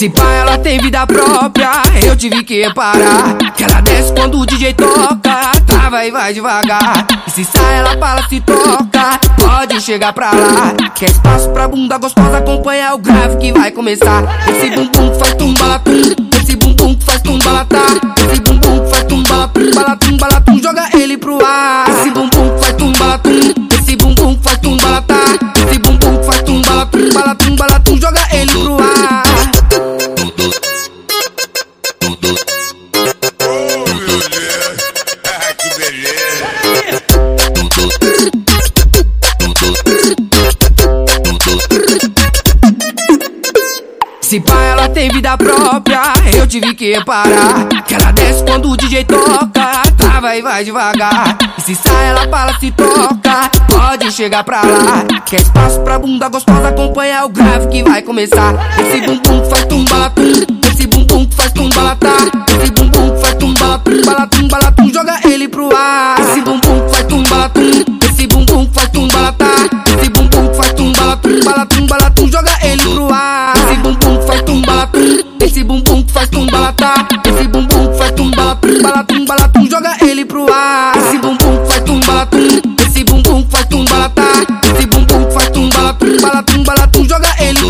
Se pá, ela tem vida própria, eu tive que reparar. Que ela desce quando o DJ toca, trava e vai devagar. E se sai, ela fala, se toca, pode chegar pra lá. Quer espaço pra bunda gostosa, acompanha o grave que vai começar. Esse bumbum faz tumbalatum, esse bumbum faz tumbalatá. Esse bumbum faz tumbalatum, balatum, balatum, joga ele pro ar. Esse bumbum Se pá, ela tem vida própria, eu tive que reparar. Que ela desce quando o DJ toca, trava e vai devagar. E se sai, ela fala, se toca, pode chegar pra lá. Quer espaço pra bunda gostosa, acompanha o grave que vai começar. Esse bumbum faz tumbalatum, esse bumbum faz tumbalatá. Esse bumbum faz tumbalatum, balatum, balatum, joga ele pro ar. Esse bumbum faz tumbalatum, esse bumbum faz tumbalatá. Esse Esse bumbum faz tumba, bala tum, bala tum, joga ele pro ar. Esse bumbum faz tumba, tum, esse bumbum faz tumba, tá. Esse bumbum faz tumba, bala tum, bala tum, joga ele